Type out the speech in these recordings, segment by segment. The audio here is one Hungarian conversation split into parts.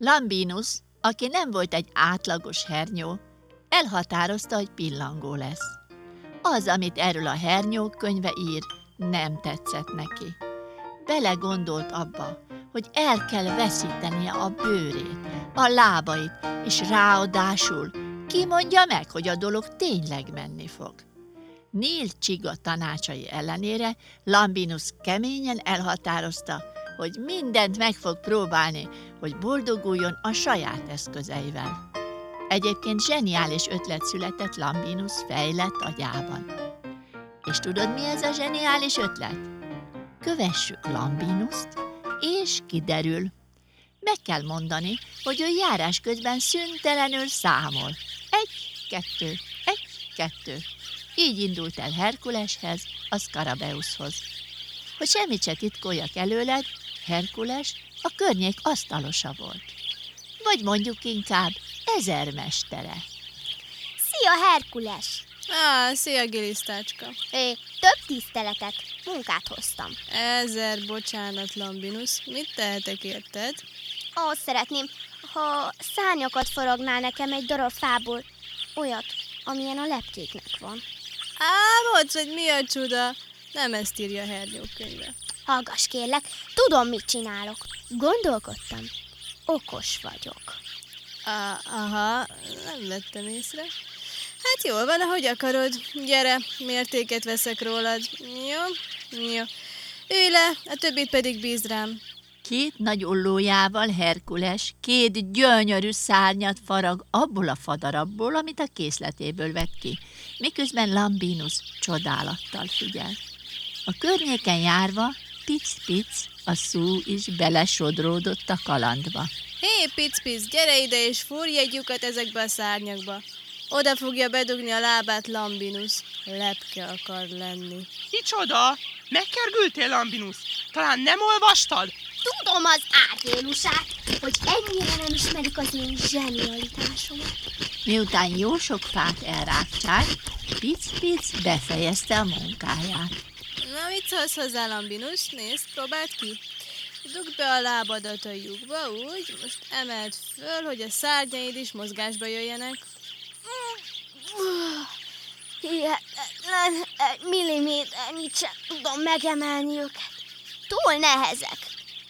Lambinus, aki nem volt egy átlagos hernyó, elhatározta, hogy pillangó lesz. Az, amit erről a hernyó könyve ír, nem tetszett neki. Belegondolt abba, hogy el kell veszítenie a bőrét, a lábait, és ráadásul ki mondja meg, hogy a dolog tényleg menni fog. Nél Csiga tanácsai ellenére Lambinus keményen elhatározta, hogy mindent meg fog próbálni, hogy boldoguljon a saját eszközeivel. Egyébként zseniális ötlet született Lambinus fejlett agyában. És tudod, mi ez a zseniális ötlet? Kövessük Lambinust, és kiderül. Meg kell mondani, hogy ő járás közben szüntelenül számol. Egy, kettő, egy, kettő. Így indult el Herkuleshez, a Skarabeuszhoz. Hogy semmit se titkoljak előled, Herkules a környék asztalosa volt. Vagy mondjuk inkább ezermestere. Szia, Herkules! Á, szia, gilisztácska. É, több tiszteletet, munkát hoztam. Ezer bocsánat, Lambinus. Mit tehetek érted? Azt szeretném, ha szárnyakat faragnál nekem egy darab fából, olyat, amilyen a lepkéknek van. Álmodsz, hogy mi a csuda? Nem ezt írja a hernyók könyve. Hallgass kérlek, tudom, mit csinálok. Gondolkodtam. Okos vagyok. Aha, nem vettem észre. Hát jól van, ahogy akarod. Gyere, mértéket veszek rólad. Jó, jó. Ülj le, a többit pedig bízd rám. Két nagy ollójával Herkules két gyönyörű szárnyat farag abból a fadarabból, amit a készletéből vett ki, miközben Lambinus csodálattal figyel. A környéken járva pic-pic a szú is belesodródott a kalandba. Hé, pic-pic, gyere ide és fúrj egy lyukat ezekbe a szárnyakba. Oda fogja bedugni a lábát Lambinus. Lepke akar lenni. Micsoda? Megkergültél, Lambinus? Talán nem olvastad? Tudom az árvélusát, hogy ennyire nem ismerik az én zsenialitásomat. Miután jó sok fát elrágták, Pic-Pic befejezte a munkáját. Mit szólsz hozzá, Lambinus? Nézd, próbáld ki. Dugd be a lábadat a lyukba, úgy, most emeld föl, hogy a szárnyaid is mozgásba jöjjenek. Hihetetlen, egy milliméternyit sem tudom megemelni őket. Túl nehezek.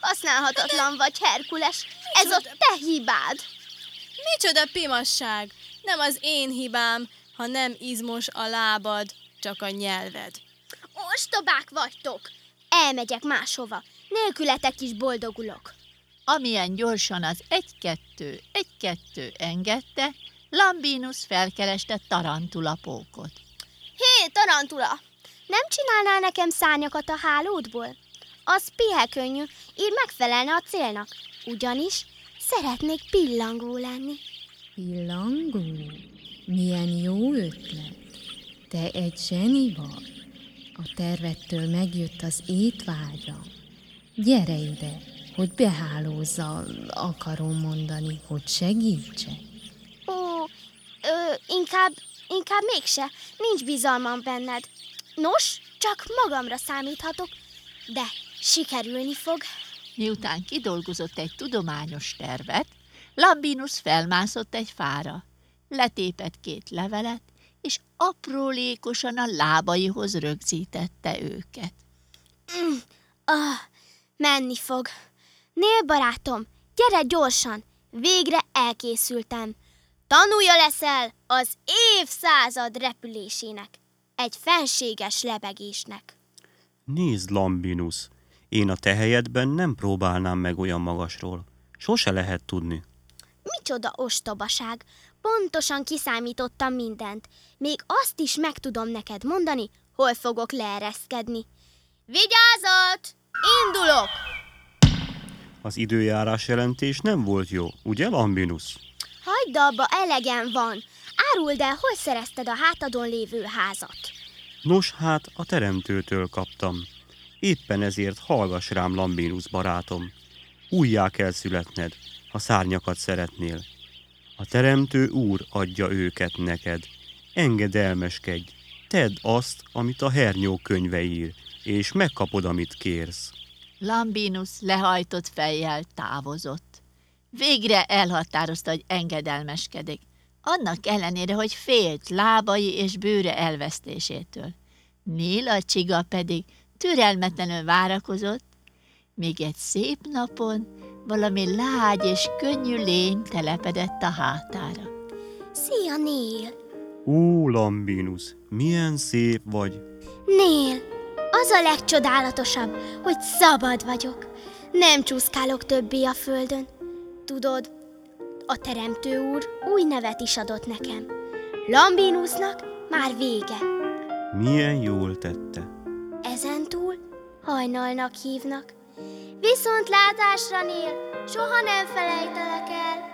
Használhatatlan vagy, Herkules. Ez a te hibád. Micsoda pimasság! Nem az én hibám, ha nem izmos a lábad, csak a nyelved. Ostobák vagytok. Elmegyek máshova. Nélkületek is boldogulok. Amilyen gyorsan az egy-kettő, egy-kettő engedte, Lambinus felkereste tarantulapókot. Hé, tarantula! Nem csinálnál nekem szárnyakat a hálódból? Az pihe könnyű, így megfelelne a célnak. Ugyanis szeretnék pillangó lenni. Pillangó? Milyen jó ötlet. Te egy zseni vagy. A tervettől megjött az étvágyam. Gyere ide, hogy behálózza, akarom mondani, hogy segítsek. Ó, ö, inkább, inkább mégse. Nincs bizalmam benned. Nos, csak magamra számíthatok, de sikerülni fog. Miután kidolgozott egy tudományos tervet, Lambinus felmászott egy fára, letépett két levelet, és aprólékosan a lábaihoz rögzítette őket. Mm, ah, menni fog. Nél barátom, gyere gyorsan, végre elkészültem. Tanulja leszel az évszázad repülésének, egy fenséges lebegésnek. Nézd, Lambinus, én a te helyedben nem próbálnám meg olyan magasról. Sose lehet tudni. Micsoda ostobaság! Pontosan kiszámítottam mindent. Még azt is meg tudom neked mondani, hol fogok leereszkedni. Vigyázat! Indulok! Az időjárás jelentés nem volt jó, ugye, Lambinus? Hagyd abba, elegem van. Áruld el, hol szerezted a hátadon lévő házat. Nos, hát a teremtőtől kaptam. Éppen ezért hallgass rám, Lambinus barátom. Újjá kell születned, ha szárnyakat szeretnél. A teremtő úr adja őket neked. Engedelmeskedj, tedd azt, amit a hernyó könyve ír, és megkapod, amit kérsz. Lambinus lehajtott fejjel távozott. Végre elhatározta, hogy engedelmeskedik, annak ellenére, hogy félt lábai és bőre elvesztésétől. Nél csiga pedig türelmetlenül várakozott, míg egy szép napon valami lágy és könnyű lény telepedett a hátára. Szia, Nél! Ó, Lambinus, milyen szép vagy. Nél, az a legcsodálatosabb, hogy szabad vagyok. Nem csúszkálok többé a földön. Tudod, a Teremtő úr új nevet is adott nekem. Lambinusnak már vége. Milyen jól tette. Ezentúl hajnalnak hívnak. Viszont látásra, Nél, soha nem felejtelek el.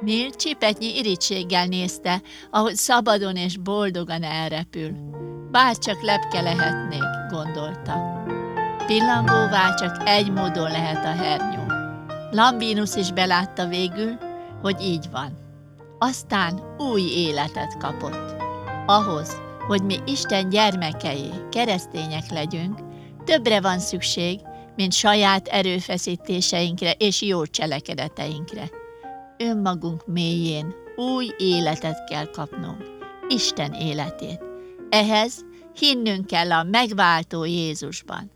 Nél csipetnyi irítséggel nézte, ahogy szabadon és boldogan elrepül. Bárcsak lepke lehetnék, gondolta. Pillangóvá csak egy módon lehet a hernyó. Lambinus is belátta végül, hogy így van. Aztán új életet kapott. Ahhoz, hogy mi Isten gyermekei, keresztények legyünk, többre van szükség, mint saját erőfeszítéseinkre és jó cselekedeteinkre. Önmagunk mélyén új életet kell kapnunk, Isten életét. Ehhez hinnünk kell a megváltó Jézusban.